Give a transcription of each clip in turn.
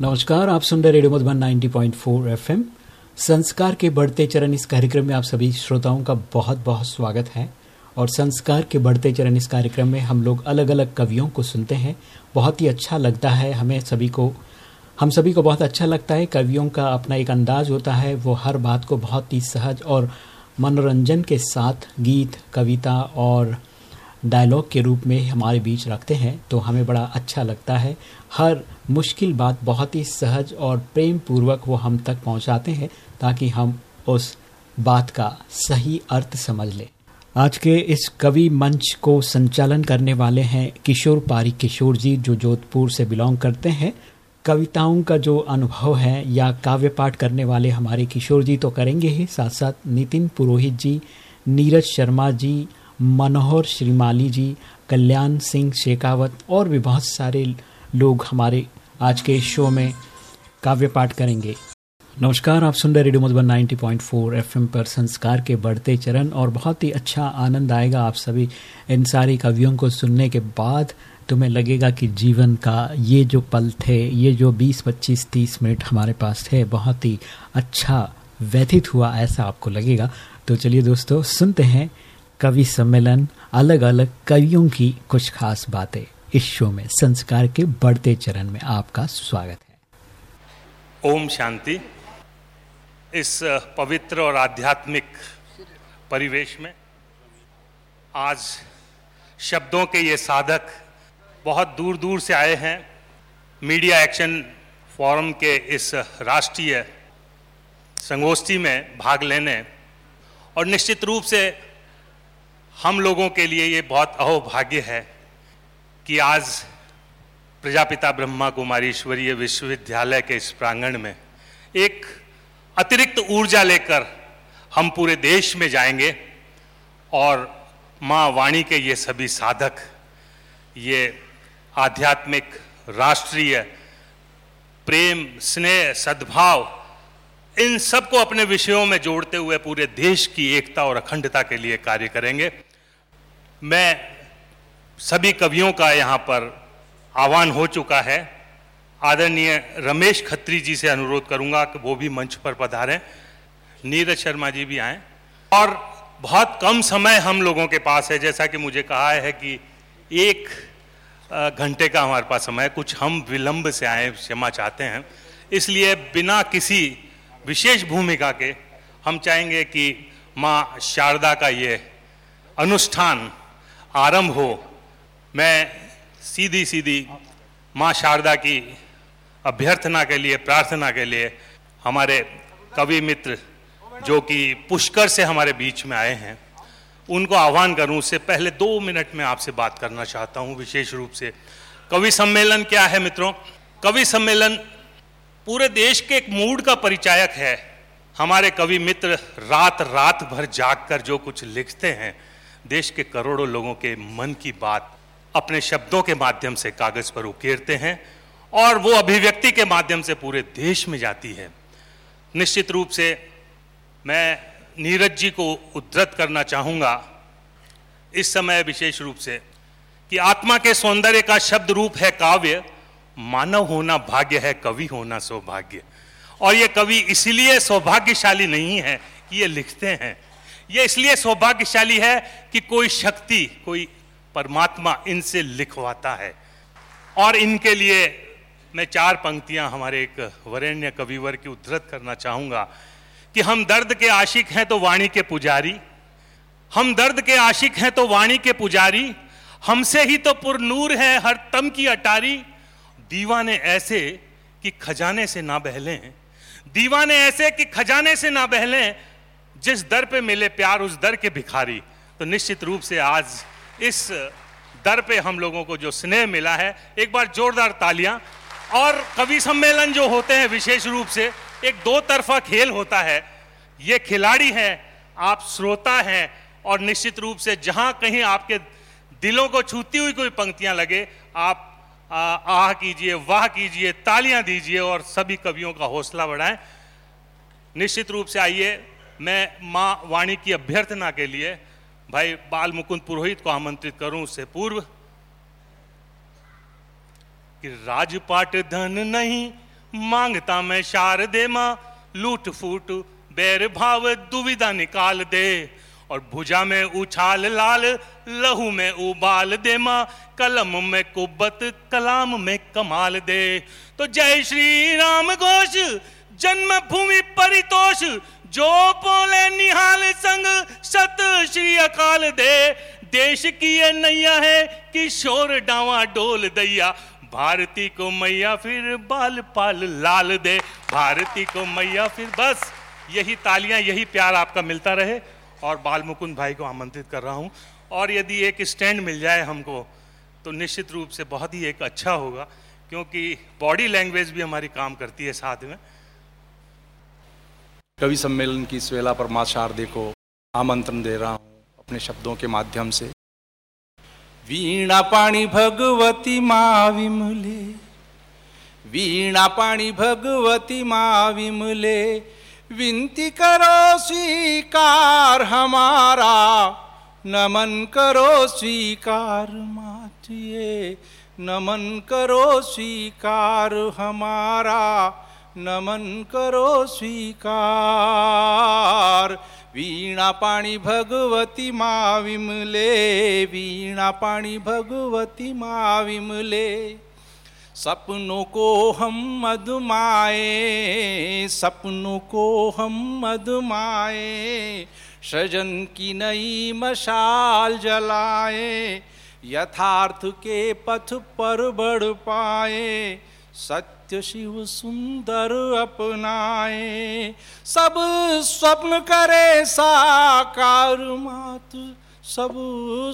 नमस्कार, आप सुन रहे रेडियो मधुबन 90.4 एफएम। संस्कार के बढ़ते चरण इस कार्यक्रम में आप सभी श्रोताओं का बहुत बहुत स्वागत है। और संस्कार के बढ़ते चरण इस कार्यक्रम में हम लोग अलग अलग कवियों को सुनते हैं। बहुत ही अच्छा लगता है हमें सभी को। हम सभी को बहुत अच्छा लगता है। कवियों का अपना एक अंदाज होता है। वो हर बात को बहुत ही सहज और मनोरंजन के साथ गीत, कविता और डायलॉग के रूप में हमारे बीच रखते हैं तो हमें बड़ा अच्छा लगता है। हर मुश्किल बात बहुत ही सहज और प्रेम पूर्वक वो हम तक पहुंचाते हैं, ताकि हम उस बात का सही अर्थ समझ लें। आज के इस कवि मंच को संचालन करने वाले हैं किशोर पारी किशोर जी, जो जोधपुर से बिलोंग करते हैं। कविताओं का जो अनुभव है या काव्य पाठ करने वाले हमारे किशोर जी तो करेंगे ही। साथ साथ नितिन पुरोहित जी, नीरज शर्मा जी मनोहर श्रीमाली जी कल्याण सिंह शेखावत और भी बहुत सारे लोग हमारे आज के शो में काव्य पाठ करेंगे। नमस्कार आप सुन रहे रेडियो मधुबन 90.4 एफएम पर संस्कार के बढ़ते चरण और बहुत ही अच्छा आनंद आएगा आप सभी इन सारी कवियों को सुनने के बाद। तुम्हें लगेगा कि जीवन का ये जो पल थे ये जो 20, 25, 30 मिनट हमारे पास थे बहुत ही अच्छा व्यथित हुआ ऐसा आपको लगेगा। तो चलिए दोस्तों सुनते हैं कवि सम्मेलन अलग अलग कवियों की कुछ खास बातें। इस शो में संस्कार के बढ़ते चरण में आपका स्वागत है। ओम शांति। इस पवित्र और आध्यात्मिक परिवेश में आज शब्दों के ये साधक बहुत दूर दूर से आए हैं। मीडिया एक्शन फोरम के इस राष्ट्रीय संगोष्ठी में भाग लेने और निश्चित रूप से हम लोगों के लिए ये बहुत अहोभाग्य है कि आज प्रजापिता ब्रह्मा कुमारी ईश्वरीय विश्वविद्यालय के इस प्रांगण में एक अतिरिक्त ऊर्जा लेकर हम पूरे देश में जाएँगे और माँ वाणी के ये सभी साधक, ये आध्यात्मिक, राष्ट्रीय, प्रेम, स्नेह, सद्भाव, इन सबको अपने विषयों में जोड़ते हुए पूरे देश की एकता और अखंडता के लिए कार्य करेंगे। मैं सभी कवियों का यहाँ पर आह्वान हो चुका है। आदरणीय रमेश खत्री जी से अनुरोध करूँगा कि वो भी मंच पर पधारें। नीरज शर्मा जी भी आए। और बहुत कम समय हम लोगों के पास है, जैसा कि मुझे कहा है कि एक घंटे का हमारे पास समय कुछ हम विलंब से आए, क्षमा चाहते हैं। इसलिए बिना किसी विशेष भूमिका के हम चाहेंगे कि माँ शारदा का ये अनुष्ठान आरंभ हो, मैं सीधी सीधी माँ शारदा की अभ्यर्थना के लिए, प्रार्थना के लिए हमारे कवि मित्र जो कि पुष्कर से हमारे बीच में आए हैं, उनको आह्वान करूँ, उससे पहले दो मिनट में आपसे बात करना चाहता हूँ विशेष रूप से। कवि सम्मेलन क्या है मित्रों? कवि सम्मेलन पूरे देश के एक मूड का परिचायक है। हमारे कवि मित्र रात रात भर जाग कर जो कुछ लिखते हैं देश के करोड़ों लोगों के मन की बात अपने शब्दों के माध्यम से कागज़ पर उकेरते हैं और वो अभिव्यक्ति के माध्यम से पूरे देश में जाती है। निश्चित रूप से मैं नीरज जी को उद्धत करना चाहूँगा इस समय विशेष रूप से कि आत्मा के सौंदर्य का शब्द रूप है काव्य, मानव होना भाग्य है, कवि होना सौभाग्य। और ये कवि इसलिए सौभाग्यशाली नहीं है कि ये लिखते हैं ये इसलिए सौभाग्यशाली है कि कोई शक्ति, कोई परमात्मा इनसे लिखवाता है। और इनके लिए मैं चार पंक्तियाँ हमारे एक वरेण्य कविवर की उद्धृत करना चाहूँगा कि हम दर्द के आशिक हैं तो वाणी के पुजारी, हम दर्द के आशिक हैं तो वाणी के पुजारी, हमसे ही तो पुरनूर है हर तम की अटारी। दीवाने ऐसे कि खजाने से ना बहलें, दीवाने ऐसे कि खजाने से ना बहलें जिस दर पे मिले प्यार, उस दर के भिखारी। तो निश्चित रूप से आज इस दर पे हम लोगों को जो स्नेह मिला है, एक बार जोरदार तालियाँ। और कवि सम्मेलन जो होते हैं, विशेष रूप से एक दो तरफा खेल होता है। ये खिलाड़ी हैं, आप श्रोता हैं, और निश्चित रूप से जहाँ कहीं आपके दिलों को छूती हुई कोई पंक्तियाँ लगे, आप आह कीजिए, वाह कीजिए, तालियाँ दीजिए और सभी कवियों का हौसला बढ़ाएँ। निश्चित रूप से आइए मैं माँ वाणी की अभ्यर्थना के लिए भाई बाल मुकुंद पुरोहित को आमंत्रित करूँ उससे पूर्व कि राजपाट धन नहीं, माँगता मैं शार दे माँ, लूट फूट, बैर भाव दुविधा निकाल दे। और भुजा में उछाल लाल, लहू में उबाल दे माँ, कलम में कुब्बत, कलाम में कमाल दे। तो जय श्री राम घोष जन्म भूमि परितोष जो बोले निहाल संग सत श्री अकाल दे। देश की ये नैया है किशोर डावा डोल दैया। भारती को मैया फिर बाल पाल लाल दे। भारती को मैया फिर बस यही तालियाँ, यही प्यार आपका मिलता रहे। और बाल मुकुंद भाई को आमंत्रित कर रहा हूँ। और यदि एक स्टैंड मिल जाए हमको तो निश्चित रूप से बहुत ही एक अच्छा होगा, क्योंकि बॉडी लैंग्वेज भी हमारी काम करती है साथ में। कवि सम्मेलन की इस वेला पर माँ शारदे को आमंत्रण दे रहा हूँ अपने शब्दों के माध्यम से। वीणा पाणी भगवती माँ विमले वीणा पाणी भगवती माँ विमले विनती करो स्वीकार हमारा, नमन करो स्वीकार मातिए नमन करो स्वीकार हमारा। नमन करो स्वीकार। वीणा पाणी भगवती माँ विमले वीणा पाणी भगवती माँ विमले सपनों को हम मधुमाए सपनों को हम मधुमाए सजन की नई मशाल जलाए। यथार्थ के पथ पर बढ़ पाए। सत्य शिव सुंदर अपनाए, सब स्वप्न करे साकार मात, सब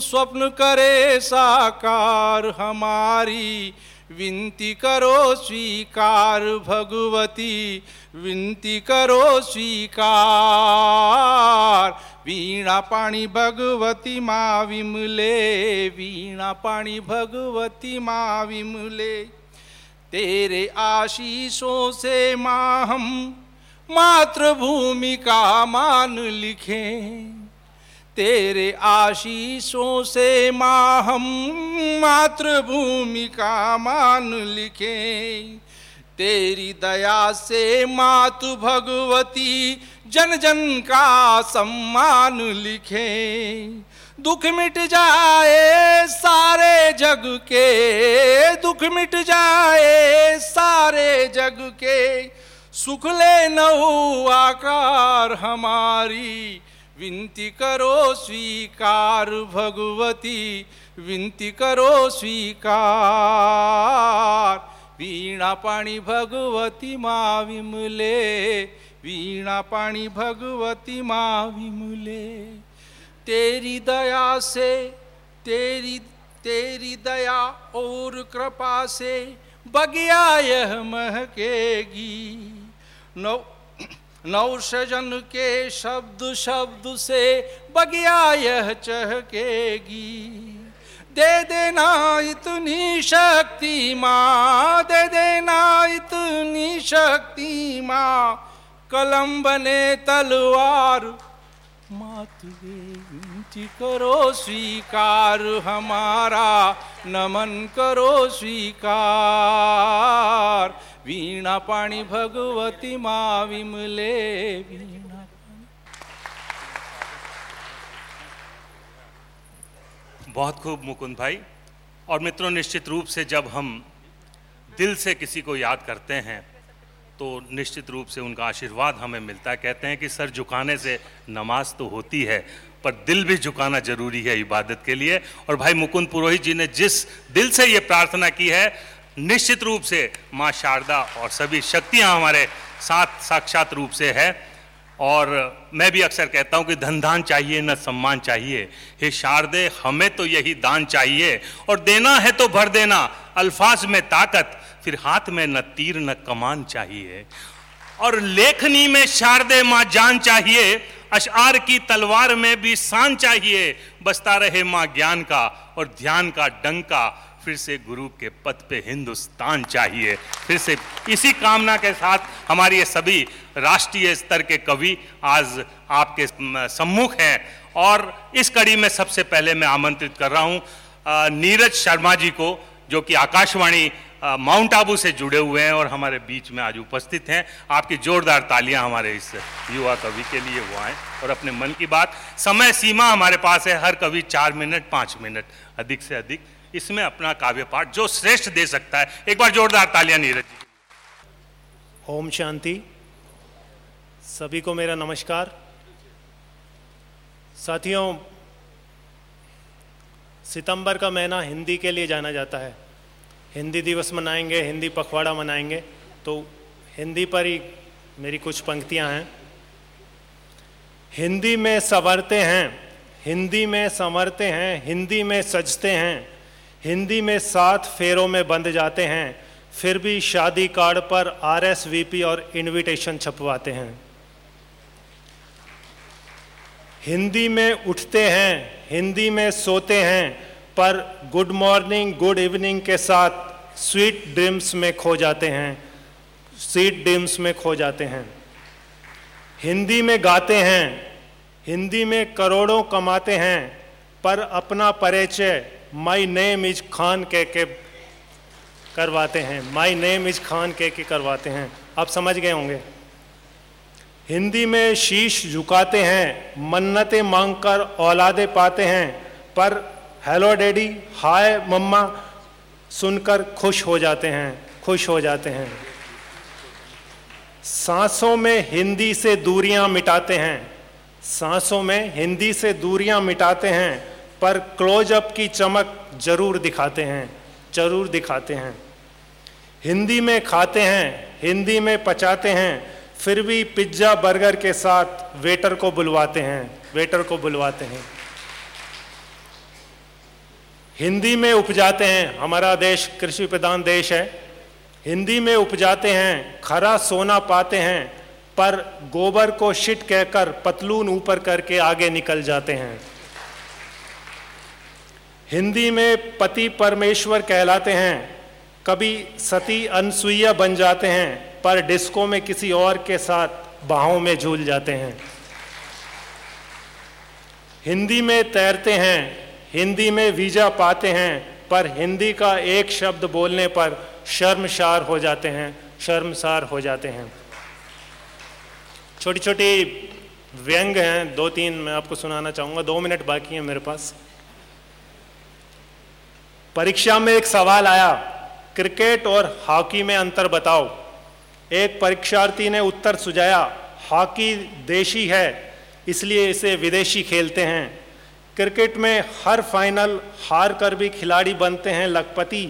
स्वप्न करे साकार हमारी, विनती करो स्वीकार भगवती, विनती करो स्वीकार। वीणा पाणी भगवती माँ विमले वीणा पाणी भगवती माँ विमले तेरे आशीषों से माँ हम मातृभूमि का मान लिखें। तेरे आशीषों से माँ हम मातृभूमि का मान लिखें। तेरी दया से मातु भगवती जन जन का सम्मान लिखे। दुख मिट जाए सारे जग के। दुख मिट जाए सारे जग के। सुख ले नौ आकार हमारी। विनती करो स्वीकार भगवती। विनती करो स्वीकार। वीणा पाणी भगवती माँ विमले। वीणा पाणी भगवती माँ विमले तेरी दया से, तेरी तेरी दया और कृपा से बगिया यह महकेगी. नौ नौ सजन के शब्द शब्द से बगिया यह चहकेगी. दे देना इतनी शक्ति माँ, दे देना इतनी शक्ति माँ कलम बने तलवार। मात विनती करो, स्वीकार हमारा। नमन करो, स्वीकार। वीणा पाणी भगवती माँ विमले वीणा बहुत खूब, मुकुंद भाई। और मित्रों, निश्चित रूप से जब हम दिल से किसी को याद करते हैं तो निश्चित रूप से उनका आशीर्वाद हमें मिलता है। कहते हैं कि सर, झुकाने से नमाज़ तो होती है, पर दिल भी झुकाना ज़रूरी है इबादत के लिए। और भाई, मुकुंद पुरोहित जी ने जिस दिल से ये प्रार्थना की है, निश्चित रूप से माँ शारदा और सभी शक्तियाँ हमारे साथ साक्षात रूप से है। और मैं भी अक्सर कहता हूँ कि धन दान चाहिए, न सम्मान चाहिए। हे शारदे, हमें तो यही दान चाहिए। और देना है तो भर देना, अल्फाज में ताकत। फिर हाथ में न तीर न कमान चाहिए, और लेखनी में शारदे माँ जान चाहिए, अशार की तलवार में भी शान चाहिए, बसता रहे माँ ज्ञान का और ध्यान का डंका फिर से गुरु के पद पे हिंदुस्तान चाहिए। फिर से इसी कामना के साथ हमारे ये सभी राष्ट्रीय स्तर के कवि आज आपके सम्मुख हैं, और इस कड़ी में सबसे पहले मैं आमंत्रित कर रहा हूँ नीरज शर्मा जी को, जो कि आकाशवाणी माउंट आबू से जुड़े हुए हैं और हमारे बीच में आज उपस्थित हैं। आपकी जोरदार तालियाँ हमारे इस युवा कवि के लिए वो आए और अपने मन की बात। समय सीमा हमारे पास है, हर कवि चार मिनट, पाँच मिनट, अधिक से अधिक। इसमें अपना काव्य पाठ जो श्रेष्ठ दे सकता है। एक बार जोरदार तालियाँ नीरज जी। ओम शांति। सभी को मेरा नमस्कार। साथियों, सितंबर का महीना हिंदी के लिए जाना जाता है। हिंदी दिवस मनाएँगे, हिंदी पखवाड़ा मनाएँगे तो हिंदी पर ही मेरी कुछ पंक्तियाँ हैं। हिंदी में संवरते हैं, हिंदी में संवरते हैं, हिंदी में सजते हैं, हिंदी में सात फेरों में बंध जाते हैं, फिर भी शादी कार्ड पर आरएसवीपी और इनविटेशन छपवाते हैं। हिंदी में उठते हैं, हिंदी में सोते हैं पर गुड मॉर्निंग गुड इवनिंग के साथ स्वीट ड्रीम्स में खो जाते हैं। स्वीट ड्रीम्स में खो जाते हैं। हिंदी में गाते हैं, हिंदी में करोड़ों कमाते हैं, पर अपना परिचय माई नेम इज़ खान कह के करवाते हैं। माई नेम इज़ खान कह के करवाते हैं। आप समझ गए होंगे। हिंदी में शीश झुकाते हैं, मन्नतें मांगकर औलादे पाते हैं, पर हेलो डैडी हाय मम्मा सुनकर खुश हो जाते हैं, खुश हो जाते हैं। सांसों में हिंदी से दूरियाँ मिटाते हैं। सांसों में हिंदी से दूरियाँ मिटाते हैं, पर क्लोजअप की चमक ज़रूर दिखाते हैं, ज़रूर दिखाते हैं। हिंदी में खाते हैं, हिंदी में पचाते हैं, फिर भी पिज़्ज़ा बर्गर के साथ वेटर को बुलवाते हैं, वेटर को बुलवाते हैं। हिंदी में उपजाते हैं। हमारा देश कृषि प्रधान देश है। हिंदी में उपजाते हैं, खरा सोना पाते हैं, पर गोबर को शिट कहकर पतलून ऊपर करके आगे निकल जाते हैं। हिंदी में पति परमेश्वर कहलाते हैं। कभी सती अनसुईया बन जाते हैं, पर डिस्को में किसी और के साथ बाहों में झूल जाते हैं। हिंदी में तैरते हैं हिंदी में वीज़ा पाते हैं, पर हिंदी का एक शब्द बोलने पर शर्मसार हो जाते हैं, शर्मसार हो जाते हैं। छोटी छोटी व्यंग हैं, दो तीन मैं आपको सुनाना चाहूँगा, दो मिनट बाकी हैं मेरे पास। परीक्षा में एक सवाल आया, क्रिकेट और हॉकी में अंतर बताओ। एक परीक्षार्थी ने उत्तर सुझाया, हॉकी देशी है, इसलिए इसे विदेशी खेलते हैं। क्रिकेट में हर फाइनल हार कर भी खिलाड़ी बनते हैं लखपति।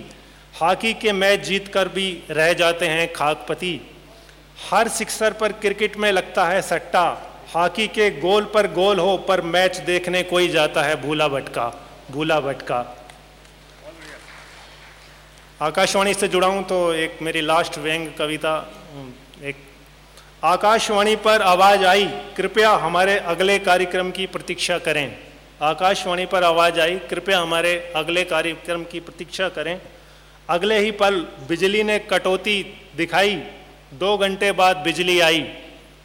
हॉकी के मैच जीत कर भी रह जाते हैं खाकपति। हर सिक्सर पर क्रिकेट में लगता है सट्टा। हॉकी के गोल पर गोल हो, पर मैच देखने कोई जाता है भूला भटका भूला भटका। आकाशवाणी से जुड़ा हूँ तो एक मेरी लास्ट व्यंग कविता। एक आकाशवाणी पर आवाज़ आई, कृपया हमारे अगले कार्यक्रम की प्रतीक्षा करें। आकाशवाणी पर आवाज़ आई, कृपया हमारे अगले कार्यक्रम की प्रतीक्षा करें। अगले ही पल बिजली ने कटौती दिखाई, दो घंटे बाद बिजली आई।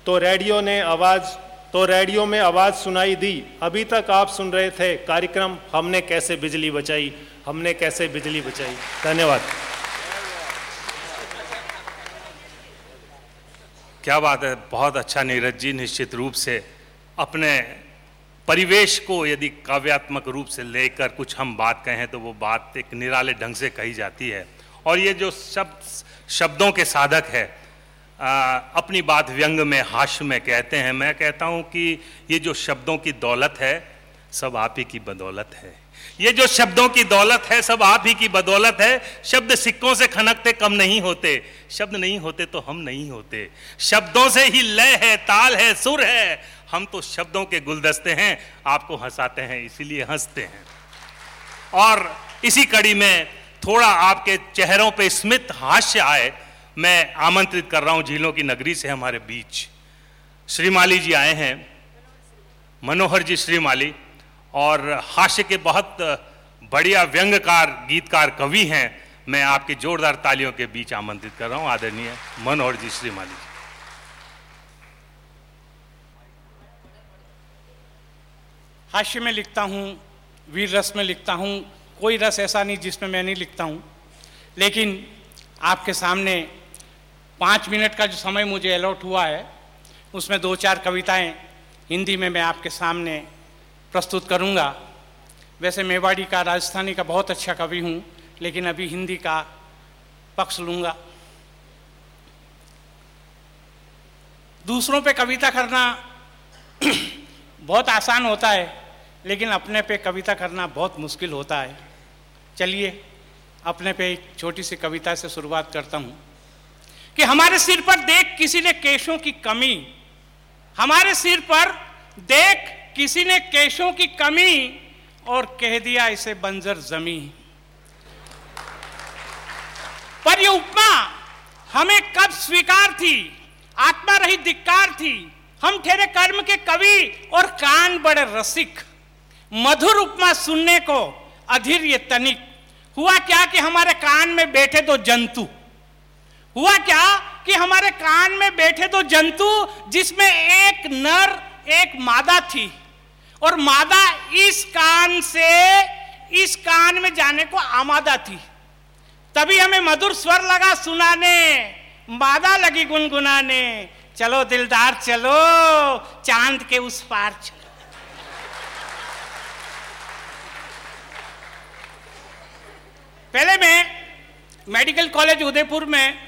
तो रेडियो ने आवाज़ तो रेडियो में आवाज़ सुनाई दी। अभी तक आप सुन रहे थे कार्यक्रम, हमने कैसे बिजली बचाई, हमने कैसे बिजली बचाई। धन्यवाद। क्या बात है, बहुत अच्छा नीरज जी, निश्चित रूप से अपने परिवेश को यदि काव्यात्मक रूप से लेकर कुछ हम बात कहें तो वो बात एक निराले ढंग से कही जाती है। और ये जो शब्द शब्दों के साधक है आ, अपनी बात व्यंग में हाश में कहते हैं। मैं कहता हूँ कि ये जो शब्दों की दौलत है सब आप ही की बदौलत है। ये जो शब्दों की दौलत है, सब आप ही की बदौलत है। शब्द सिक्कों से खनकते कम नहीं होते। शब्द नहीं होते तो हम नहीं होते। शब्दों से ही लय है, ताल है, सुर है। हम तो शब्दों के गुलदस्ते हैं, आपको हंसाते हैं, इसीलिए हँसते हैं। और इसी कड़ी में थोड़ा आपके चेहरों पे स्मित हास्य आए, मैं आमंत्रित कर रहा हूँ झीलों की नगरी से हमारे बीच। श्रीमाली जी आए हैं। मनोहर जी, श्रीमाली। और हास्य के बहुत बढ़िया व्यंगकार गीतकार, कवि हैं। मैं आपके जोरदार तालियों के बीच आमंत्रित कर रहा हूँ। आदरणीय मनोहर जी श्रीमाली जी। हास्य में लिखता हूँ, वीर रस में लिखता हूँ, कोई रस ऐसा नहीं जिसमें मैं नहीं लिखता हूँ। लेकिन आपके सामने पाँच मिनट का जो समय मुझे अलॉट हुआ है, उसमें दो चार कविताएँ हिंदी में मैं आपके सामने प्रस्तुत करूँगा। वैसे मेवाड़ी का राजस्थानी का बहुत अच्छा कवि हूँ, लेकिन अभी हिंदी का पक्ष लूँगा। दूसरों पे कविता करना बहुत आसान होता है, लेकिन अपने पे कविता करना बहुत मुश्किल होता है। चलिए, अपने पे एक छोटी सी कविता से शुरुआत करता हूँ। कि हमारे सिर पर देख किसी ने केशों की कमी, हमारे सिर पर देख किसी ने केशों की कमी और कह दिया इसे बंजर जमी पर ये उपमा हमें कब स्वीकार थी? आत्मा रही धिक्कार थी। हम ठहरे कर्म के कवि और कान बड़े रसिक। मधुर उपमा सुनने को अधीर ये तनिक। हुआ क्या कि हमारे कान में बैठे दो जंतु? हुआ क्या कि हमारे कान में बैठे दो जंतु जिसमें एक नर एक मादा थी। और मादा इस कान से, इस कान में जाने को आमादा थी। तभी हमें मधुर स्वर लगा सुनाने, मादा लगी गुनगुनाने, चलो दिलदार, चलो, चाँद के उस पार चलो। पहले मैं मेडिकल कॉलेज उदयपुर में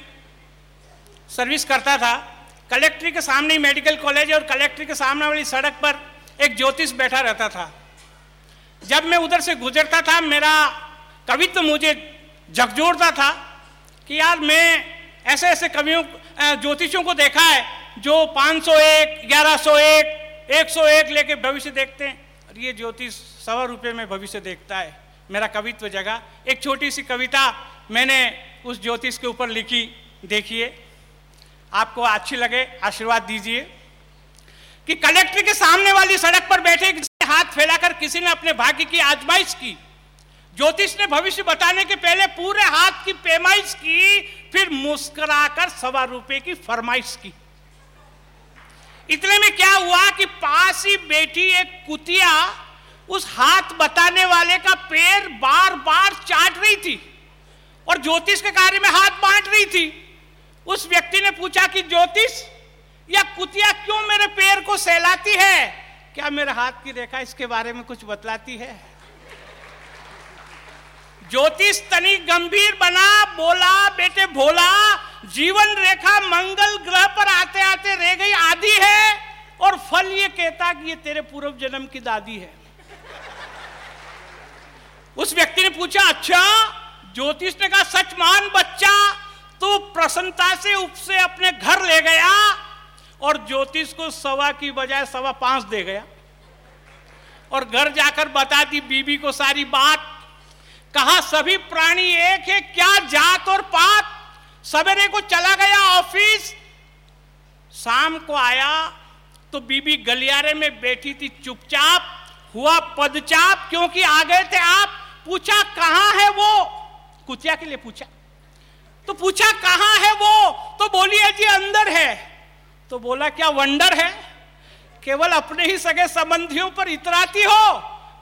सर्विस करता था। कलेक्ट्री के सामने ही मेडिकल कॉलेज और कलेक्ट्री के सामने वाली सड़क पर एक ज्योतिष बैठा रहता था। जब मैं उधर से गुजरता था मेरा कवित्व तो मुझे झकझोरता था कि यार मैं ऐसे ऐसे कवियों ज्योतिषों को देखा है जो 501, 1101, 101 लेके भविष्य देखते हैं। और ये ज्योतिष सवा रुपये में भविष्य देखता है। मेरा कवित्व जगह एक छोटी सी कविता मैंने उस ज्योतिष के ऊपर लिखी देखिए। आपको अच्छी लगे, आशीर्वाद दीजिए। कि कलेक्टर के सामने वाली सड़क पर बैठे हाथ फैलाकर किसी ने अपने भाग्य की आजमाइश की। ज्योतिष ने भविष्य बताने के पहले पूरे हाथ की पेमाइश की, फिर मुस्कुराकर सवा रुपए की फरमाइश की। इतने में क्या हुआ कि पास ही बैठी एक कुतिया, उस हाथ बताने वाले का पैर बार बार चाट रही थी और ज्योतिष के कार्य में हाथ बांट रही थी। उस व्यक्ति ने पूछा कि, ज्योतिष या कुतिया क्यों मेरे पैर को सहलाती है? क्या मेरे हाथ की रेखा इसके बारे में कुछ बतलाती है? ज्योतिष, तनी गंभीर बना, बोला, बेटे भोला, जीवन रेखा मंगल ग्रह पर आते आते रह गई आदि है और फल ये कहता कि ये तेरे पूर्व जन्म की दादी है। उस व्यक्ति ने पूछा अच्छा ज्योतिष ने कहा, सच मान बच्चा तो प्रसन्नता से उपसे अपने घर ले गया और ज्योतिष को सवा की बजाय सवा पाँच दे गया। और घर जाकर बता दी बीबी को सारी बात। कहा, सभी प्राणी एक है, क्या जात और पात? सवेरे को चला गया ऑफ़िस। शाम को आया तो बीबी गलियारे में बैठी थी चुपचाप। हुआ पदचाप, क्योंकि आ गए थे आप। पूछा, कहाँ है वो? कुतिया के लिए पूछा। तो पूछा, कहाँ है वो? तो बोली है जी, अंदर है। तो बोला, क्या वंडर है? केवल अपने ही सगे संबंधियों पर इतराती हो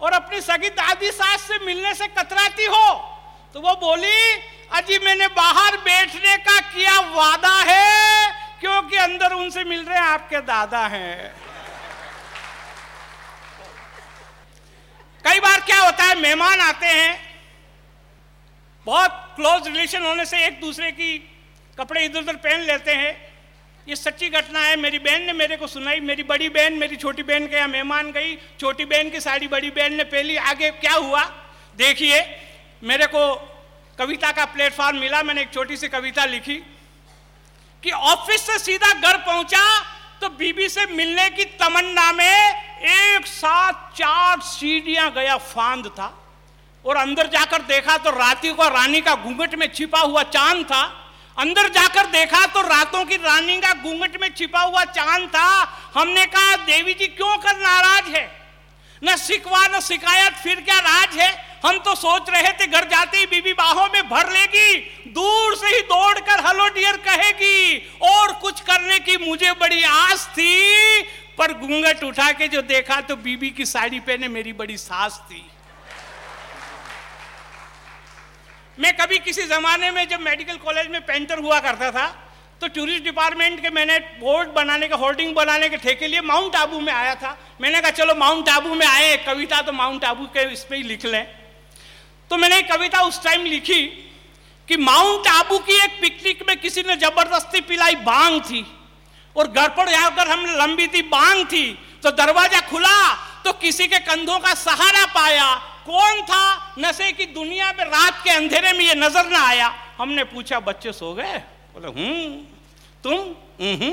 और अपनी सगी दादी सास से मिलने से कतराती हो? तो वो बोली अजी मैंने बाहर बैठने का किया वादा है, क्योंकि अंदर उनसे मिल रहे हैं आपके दादा हैं। कई बार क्या होता है, मेहमान आते हैं बहुत क्लोज रिलेशन होने से एक दूसरे की कपड़े इधर उधर पहन लेते हैं। ये सच्ची घटना है। मेरी बहन ने मेरे को सुनाई। मेरी बड़ी बहन, मेरी छोटी बहन के यहाँ मेहमान गई। छोटी बहन की साड़ी बड़ी बहन ने पहली आगे क्या हुआ? देखिए, मेरे को कविता का प्लेटफॉर्म मिला। मैंने एक छोटी सी कविता लिखी कि ऑफ़िस से सीधा घर पहुँचा तो बीबी से मिलने की तमन्ना में एक साथ चार सीढ़ियाँ गया, फांद था। और अंदर जाकर देखा तो राती को रानी का घूंघट में छिपा हुआ चाँद था। अंदर जाकर देखा तो रातों की रानी का घूंघट में छिपा हुआ चाँद था। हमने कहा, देवी जी, क्यों कर नाराज़ है? न सिकवा, न शिकायत फिर क्या राज है? हम तो सोच रहे थे घर जाते ही बीबी बाहों में भर लेगी, दूर से ही दौड़कर हेलो डियर कहेगी, और कुछ करने की मुझे बड़ी आस थी। पर घूंघट उठा के जो देखा तो बीबी की साड़ी पहने मेरी बड़ी सास थी। मैं कभी किसी ज़माने में जब मेडिकल कॉलेज में पेंटर हुआ करता था तो टूरिस्ट डिपार्टमेंट के मैंने बोर्ड बनाने का, होर्डिंग बनाने के ठेके लिए माउंट आबू में आया था। मैंने कहा, चलो, माउंट आबू में आए कविता तो माउंट आबू के इस पर ही लिख लें। तो मैंने कविता उस टाइम लिखी कि माउंट आबू की एक पिकनिक में किसी ने ज़बरदस्ती पिलाई बांग थी, और घर पर जाकर हम लंबी थी, बांग थी। तो दरवाज़ा खुला तो किसी के कंधों का सहारा पाया कौन था? नशे की दुनिया में रात के अंधेरे में ये नज़र ना आया। हमने पूछा, बच्चे सो गए? बोले हम्म तुम हम्म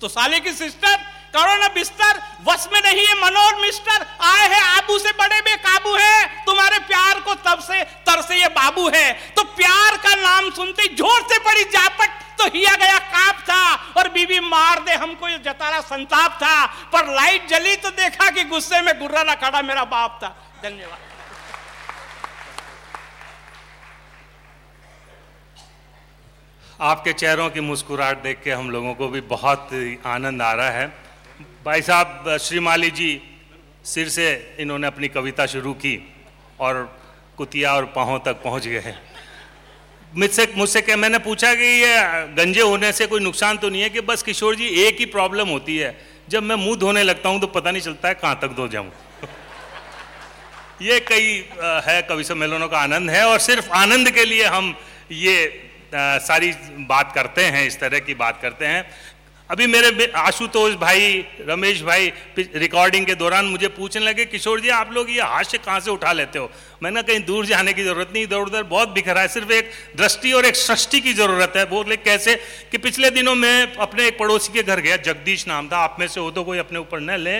तो साले की सिस्टर करो ना बिस्तर। वश में नहीं है मनोर मिस्टर आए हैं, आबू से बड़े बेकाबू है। तुम्हारे प्यार को तब से, तर से ये बाबू है। तो प्यार का नाम सुनते ज़ोर से पड़ी जापट तो हिया गया, काप था। और बीबी मार दे, हमको ये जतारा संताप था। पर लाइट जली तो देखा कि गुस्से में गुर्रा ना खड़ा मेरा बाप था। धन्यवाद। आपके चेहरों की मुस्कुराहट देख के हम लोगों को भी बहुत आनंद आ रहा है। भाई साहब, श्री माली जी, सिर से इन्होंने अपनी कविता शुरू की और कुतिया और पाहों तक पहुँच गए मुझसे मुझसे क्या मैंने पूछा कि ये गंजे होने से कोई नुकसान तो नहीं है कि बस किशोर जी, एक ही प्रॉब्लम होती है। जब मैं मुँह धोने लगता हूँ तो पता नहीं चलता है कहाँ तक धो जाऊँ। ये कई है कवि सम्मेलनों का आनंद है और सिर्फ़ आनंद के लिए हम ये सारी बात करते हैं, इस तरह की बात करते हैं। अभी मेरे आशुतोष भाई, रमेश भाई रिकॉर्डिंग के दौरान मुझे पूछने लगे, किशोर जी, आप लोग ये हास्य कहाँ से उठा लेते हो? मैंने कहीं दूर जाने की ज़रूरत नहीं, इधर उधर बहुत बिखरा है, सिर्फ़ एक दृष्टि और एक सृष्टि की ज़रूरत है। बोले, कैसे? कि पिछले दिनों में अपने एक पड़ोसी के घर गया, जगदीश नाम था, आप में से हो तो कोई अपने ऊपर न ले।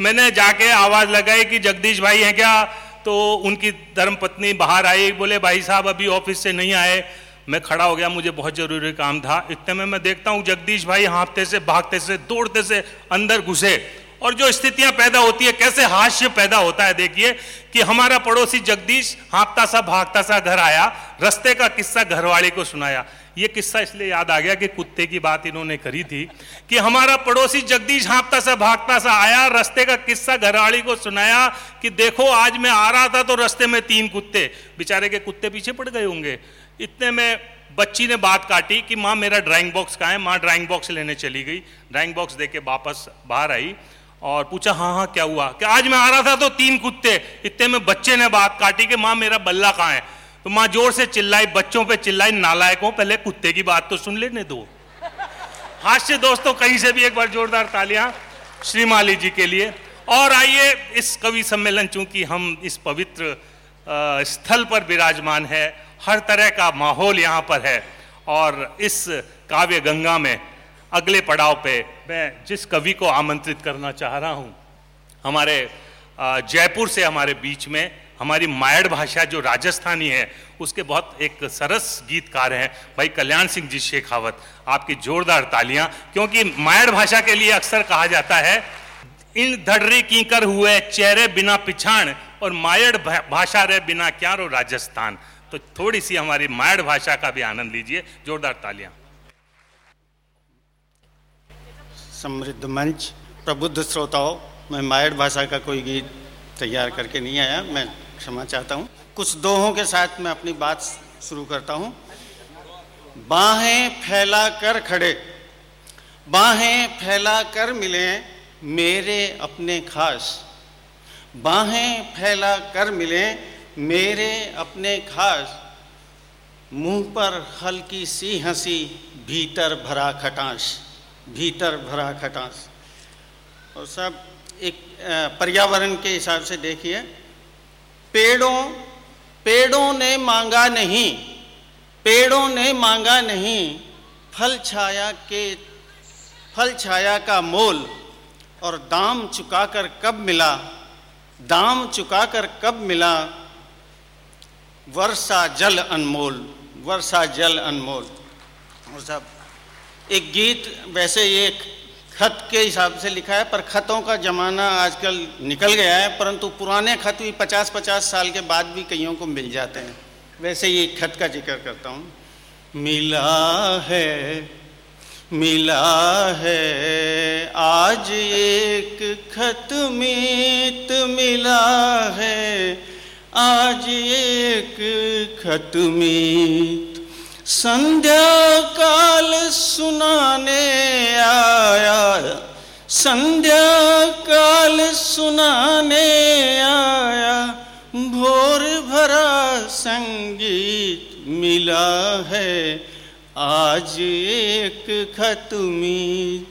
मैंने जाके आवाज़ लगाई कि, जगदीश भाई हैं क्या? तो उनकी धर्मपत्नी बाहर आई, बोले, भाई साहब, अभी ऑफ़िस से नहीं आए। मैं खड़ा हो गया, मुझे बहुत ज़रूरी काम था। इतने में मैं देखता हूँ, जगदीश भाई हाँपते से, भागते से, दौड़ते से अंदर घुसे। और जो स्थितियाँ पैदा होती है, कैसे हास्य पैदा होता है, देखिए कि हमारा पड़ोसी जगदीश हाँपता सा, भागता सा घर आया, रस्ते का किस्सा घरवाली को सुनाया। ये किस्सा इसलिए याद आ गया कि कुत्ते की बात इन्होंने करी थी कि हमारा पड़ोसी जगदीश हाँपता सा, भागता सा आया, रस्ते का किस्सा घरवाली को सुनाया कि देखो, आज मैं आ रहा था तो रस्ते में तीन कुत्ते। बेचारे के कुत्ते पीछे पड़ गए होंगे। इतने में बच्ची ने बात काटी कि माँ, मेरा ड्राइंग बॉक्स कहाँ है? माँ ड्राइंग बॉक्स लेने चली गई। ड्राइंग बॉक्स दे के वापस बाहर आई और पूछा हाँ हाँ क्या हुआ? कि आज मैं आ रहा था तो तीन कुत्ते? इतने में बच्चे ने बात काटी कि माँ, मेरा बल्ला कहाँ है? तो माँ ज़ोर से चिल्लाई, बच्चों पे चिल्लाई, नालायकों पहले कुत्ते की बात तो सुन लेने दो। हास्य दोस्तों, कहीं से भी एक बार जोरदार तालियाँ श्रीमाली जी के लिए। और आइए इस कवि सम्मेलन चूँकि हम इस पवित्र स्थल पर विराजमान है हर तरह का माहौल यहाँ पर है। और इस काव्य गंगा में अगले पड़ाव पे मैं जिस कवि को आमंत्रित करना चाह रहा हूँ, हमारे जयपुर से हमारे बीच में हमारी मायड़ भाषा जो राजस्थानी है, उसके बहुत एक सरस गीतकार हैं भाई कल्याण सिंह जी शेखावत, आपकी जोरदार तालियाँ, क्योंकि मायड़ भाषा के लिए अक्सर कहा जाता है, इन धड़री कीकर हुए चेहरे बिना पिछाण और मायड़ भाषा रे बिना क्या रो राजस्थान। तो थोड़ी सी हमारी मायड़ भाषा का भी आनंद लीजिए। जोरदार तालियाँ। समृद्ध मंच, प्रबुद्ध श्रोताओं, मैं मायड़ भाषा का कोई गीत तैयार करके नहीं आया, मैं क्षमा चाहता हूँ। कुछ दोहों के साथ मैं अपनी बात शुरू करता हूँ। बाहें फैला कर खड़े, बाहें फैला कर मिले मेरे अपने खास, बाहें फैला कर मिले मेरे अपने खास मुँह पर हल्की सी हँसी, भीतर भरा खटास, भीतर भरा खटास। और सब एक पर्यावरण के हिसाब से देखिए। पेड़ों पेड़ों ने मांगा नहीं, पेड़ों ने मांगा नहीं, फल छाया के, फल छाया का मोल और दाम चुकाकर कब मिला, दाम चुकाकर कब मिला वर्षा जल अनमोल, वर्षा जल अनमोल। और साहब एक गीत, वैसे ये खत के हिसाब से लिखा है, पर खतों का ज़माना आजकल निकल गया है, परंतु पुराने खत भी पचास पचास साल के बाद भी कईयों को मिल जाते हैं। वैसे ये खत का ज़िक्र करता हूँ। मिला है मिला है, आज एक खत मीत मिला है आज एक खतमीत संध्या काल सुनाने आया। संध्या काल सुनाने आया। भोर भरा संगीत मिला है। आज एक खतमी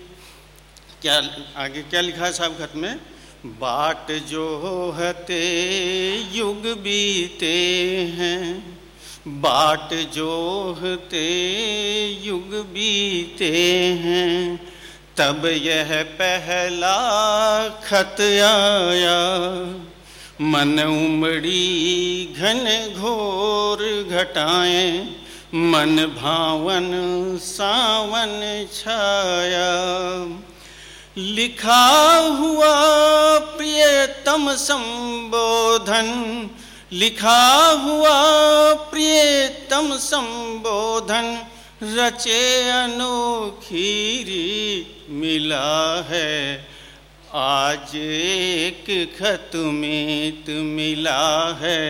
क्या आगे क्या लिखा है साहब खत में? बाट जो हते युग बीते हैं। बाट जो हते युग बीते हैं। तब यह पहला खत आया। मन उमड़ी घन घोर घटाएँ। मन भावन सावन छाया। लिखा हुआ प्रियतम संबोधन, लिखा हुआ प्रियतम संबोधन, रचे अनोखी मिला है। आज एक खत में मिला है,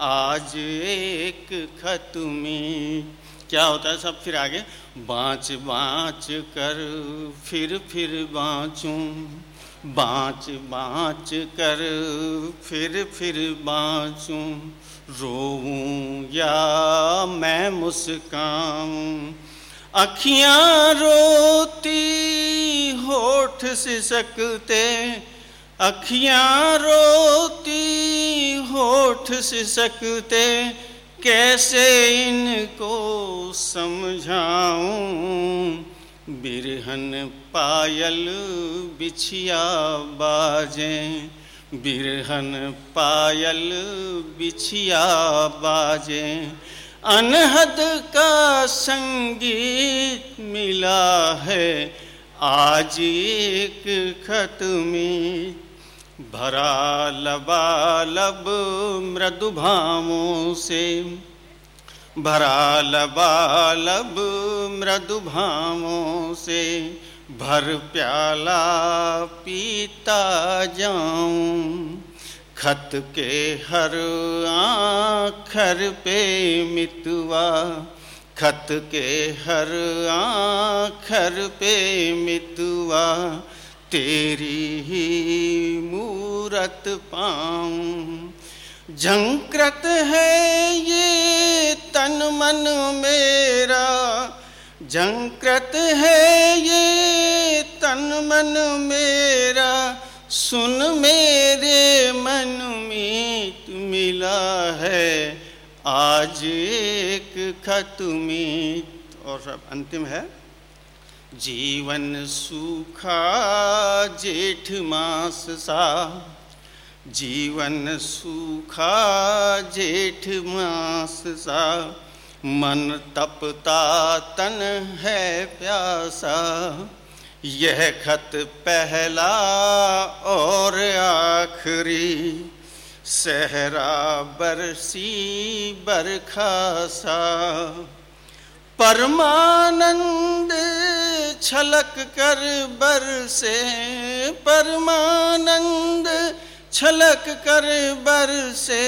आज एक खत में क्या होता है सब फिर आगे? बाँच बाँच कर, फिर फिर बाँचूं। बाँच बाँच कर, फिर फिर बाँचूं। रोऊं या मैं मुस्काऊं। अखियाँ रोती होठ सिसकते। अखियाँ रोती होठ सिसकते। कैसे इनको समझाऊं? बिरहन पायल बिछिया बाजे, बिरहन पायल बिछिया बाजे। अनहद का संगीत मिला है, आज एक खत में भरा लबालब मृदु भावों से भरा लबालब मृदु भावों से भर प्याला पीता जाऊँ। खत के हर आखर पे मितवा। खत के हर आखर पे मितवा। तेरी ही मूरत पाऊँ। झंकृत है ये तन मन मेरा। झंकृत है ये तन मन मेरा। सुन मेरे मन में मिला है। आज एक खत में और सब अंतिम है। जीवन सूखा जेठ मास सा। जीवन सूखा जेठ मास सा। मन तपता तन है प्यासा। यह खत पहला और आखिरी। सहरा बरसी बरखा सा परमानंद छलक कर बरसे परमानंद छलक कर बरसे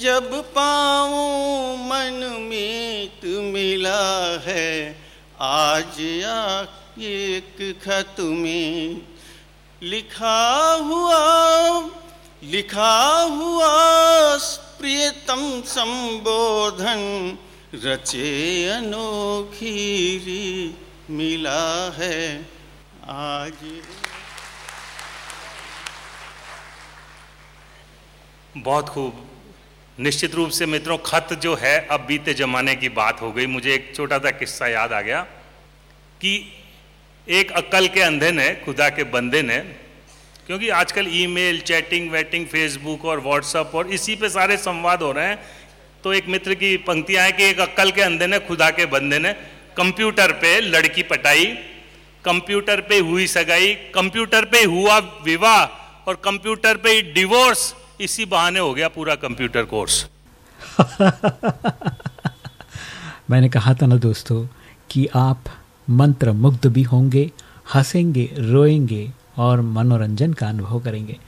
जब पाओ मन मीत मिला है, आज या एक खत में लिखा हुआ लिखा हुआ, प्रियतम संबोधन। रचे अनोखी मिला है आज। बहुत खूब। निश्चित रूप से मित्रों, खत जो है अब बीते जमाने की बात हो गई। मुझे एक छोटा सा किस्सा याद आ गया कि एक अक्ल के अंधे ने, खुदा के बंदे ने, क्योंकि आजकल ईमेल, चैटिंग, वेटिंग, फेसबुक और व्हाट्सअप और इसी पे सारे संवाद हो रहे हैं तो एक मित्र की पंक्तियाँ हैं कि एक अक्ल के अंधे ने, खुदा के बंदे ने, कंप्यूटर पे लड़की पटाई, कंप्यूटर पे हुई सगाई, कंप्यूटर पे हुआ विवाह, और कंप्यूटर पे डिवोर्स, इसी बहाने हो गया पूरा कंप्यूटर कोर्स। मैंने कहा था ना दोस्तों कि आप मंत्र मुग्ध भी होंगे, हंसेंगे, रोएँगे और मनोरंजन का अनुभव करेंगे।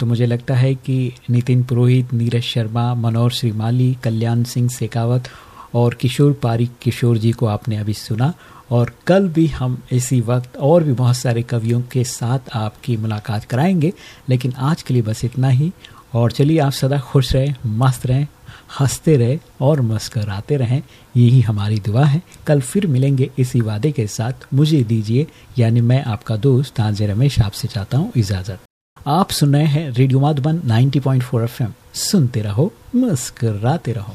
तो मुझे लगता है कि नितिन पुरोहित, नीरज शर्मा, मनोहर श्रीमाली, कल्याण सिंह शेखावत और किशोर पारिक किशोर जी को आपने अभी सुना। और कल भी हम इसी वक्त और भी बहुत सारे कवियों के साथ आपकी मुलाकात कराएँगे, लेकिन आज के लिए बस इतना ही। और चलिए आप सदा खुश रहें, मस्त रहें, हँसते रहे और मुस्कराते रहें। यही हमारी दुआ है। कल फिर मिलेंगे इसी वादे के साथ। मुझे दीजिए, यानी मैं आपका दोस्त ताजे रमेश आपसे चाहता हूँ इजाज़त। आप सुन रहे हैं रेडियो माधुबन 90.4 एफएम। सुनते रहो मुस्कराते रहो।